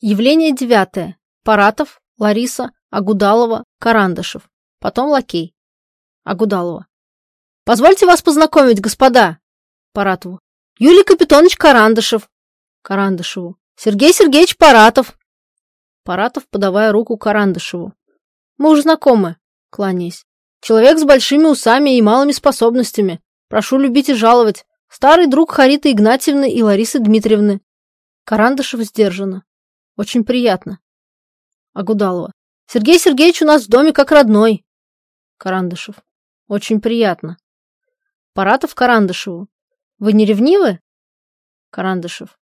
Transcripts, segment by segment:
Явление девятое. Паратов, Лариса, Агудалова, Карандашев. Потом лакей. Агудалова. Позвольте вас познакомить, господа. Паратову. Юлий Капитонович Карандашев. Карандашеву. Сергей Сергеевич Паратов. Паратов, подавая руку Карандашеву. Мы уже знакомы, кланяясь. Человек с большими усами и малыми способностями. Прошу любить и жаловать. Старый друг Хариты Игнатьевны и Ларисы Дмитриевны. Карандашев сдержанно. Очень приятно. Агудалова. Сергей Сергеевич у нас в доме как родной. Карандашев. Очень приятно. Паратов Карандашеву. Вы не ревнивы? Карандашев.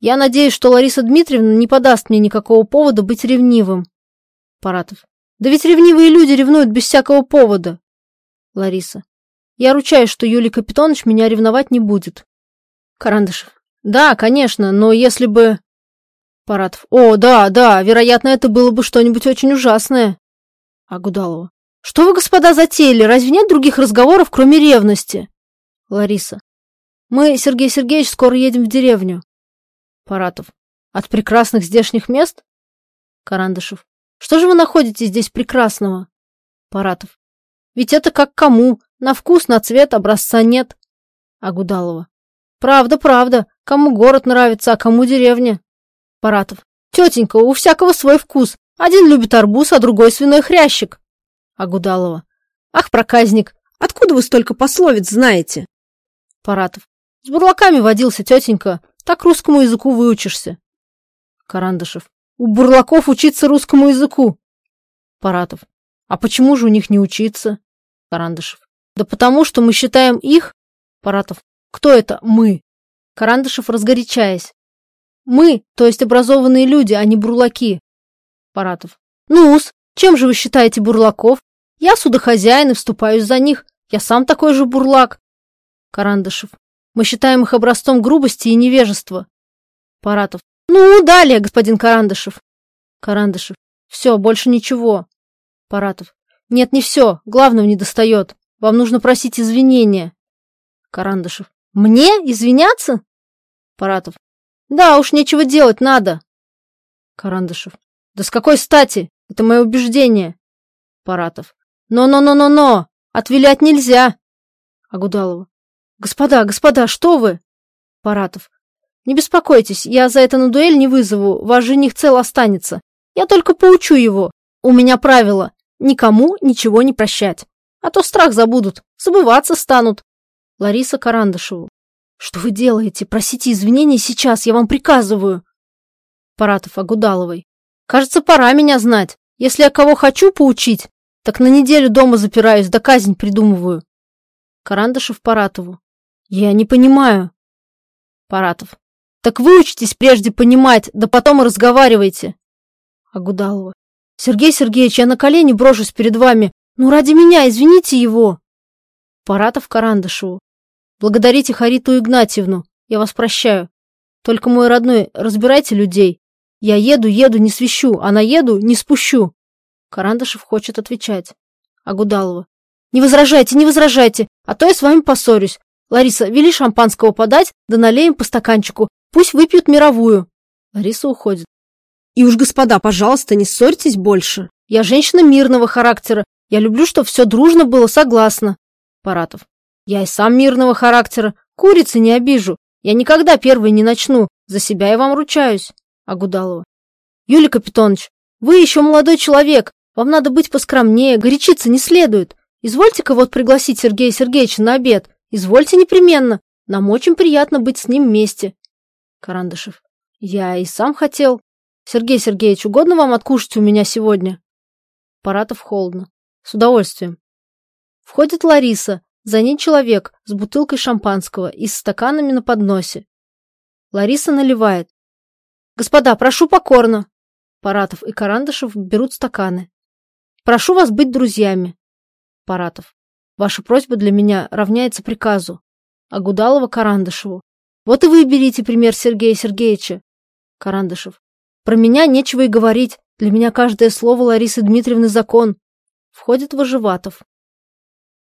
Я надеюсь, что Лариса Дмитриевна не подаст мне никакого повода быть ревнивым. Паратов. Да ведь ревнивые люди ревнуют без всякого повода. Лариса. Я ручаюсь, что Юлий Капитонович меня ревновать не будет. Карандашев. Да, конечно, но если бы... Паратов. О, да, да, вероятно, это было бы что-нибудь очень ужасное. Агудалова. Что вы, господа, затеяли? Разве нет других разговоров, кроме ревности? Лариса. Мы, Сергей Сергеевич, скоро едем в деревню. Паратов. От прекрасных здешних мест? Карандашев. Что же вы находите здесь прекрасного? Паратов. Ведь это как кому. На вкус, на цвет образца нет. Агудалова. Правда, правда. Кому город нравится, а кому деревня. Паратов. Тетенька, у всякого свой вкус. Один любит арбуз, а другой свиной хрящик. Агудалова. Ах, проказник, откуда вы столько пословиц знаете? Паратов. С бурлаками водился, тетенька. Так русскому языку выучишься. Карандашев. У бурлаков учиться русскому языку. Паратов. А почему же у них не учиться? Карандашев. Да потому что мы считаем их... Паратов. Кто это мы? Карандашев, разгорячаясь. Мы, то есть образованные люди, а не бурлаки. Паратов. Ну-с, чем же вы считаете бурлаков? Я судохозяин и вступаюсь за них. Я сам такой же бурлак. Карандашев. Мы считаем их образцом грубости и невежества. Паратов. Ну, далее, господин Карандашев. Карандашев. Все, больше ничего. Паратов. Нет, не все. Главного не достает. Вам нужно просить извинения. Карандашев. Мне извиняться? Паратов. Да, уж нечего делать, надо. Карандашев. Да с какой стати? Это мое убеждение. Паратов. Но-но-но-но-но! Отвилять нельзя. Агудалова. Господа, господа, что вы? Паратов. Не беспокойтесь, я за это на дуэль не вызову, ваш жених цел останется. Я только поучу его. У меня правило – никому ничего не прощать. А то страх забудут, забываться станут. Лариса Карандашеву. Что вы делаете? Просите извинений сейчас, я вам приказываю. Паратов Агудаловой. Кажется, пора меня знать. Если я кого хочу поучить, так на неделю дома запираюсь, да казнь придумываю. Карандашев Паратову. Я не понимаю. Паратов. Так выучитесь прежде понимать, да потом и разговаривайте. Агудалова. Сергей Сергеевич, я на колени брошусь перед вами. Ну, ради меня, извините его. Паратов Карандашеву. Благодарите Хариту Игнатьевну. Я вас прощаю. Только, мой родной, разбирайте людей. Я еду, еду, не свищу, а наеду, не спущу. Карандашев хочет отвечать. Агудалова. Не возражайте, не возражайте, а то я с вами поссорюсь. Лариса, вели шампанского подать, да налеем по стаканчику. Пусть выпьют мировую. Лариса уходит. И уж, господа, пожалуйста, не ссорьтесь больше. Я женщина мирного характера. Я люблю, чтобы все дружно было согласно. Паратов. Я и сам мирного характера. Курицы не обижу. Я никогда первый не начну. За себя я вам ручаюсь. Агудалова. Юлий Капитонович, вы еще молодой человек. Вам надо быть поскромнее, горячиться не следует. Извольте-ка вот пригласить Сергея Сергеевича на обед. Извольте непременно. Нам очень приятно быть с ним вместе. Карандашев. Я и сам хотел. Сергей Сергеевич, угодно вам откушать у меня сегодня? Паратов холодно. С удовольствием. Входит Лариса, за ней человек с бутылкой шампанского и с стаканами на подносе. Лариса наливает. Господа, прошу покорно. Паратов и Карандашев берут стаканы. Прошу вас быть друзьями. Паратов. Ваша просьба для меня равняется приказу. А Гудалова Карандашеву. Вот и вы берите пример Сергея Сергеевича. Карандашев. Про меня нечего и говорить. Для меня каждое слово Ларисы Дмитриевны закон. Входит Вожеватов.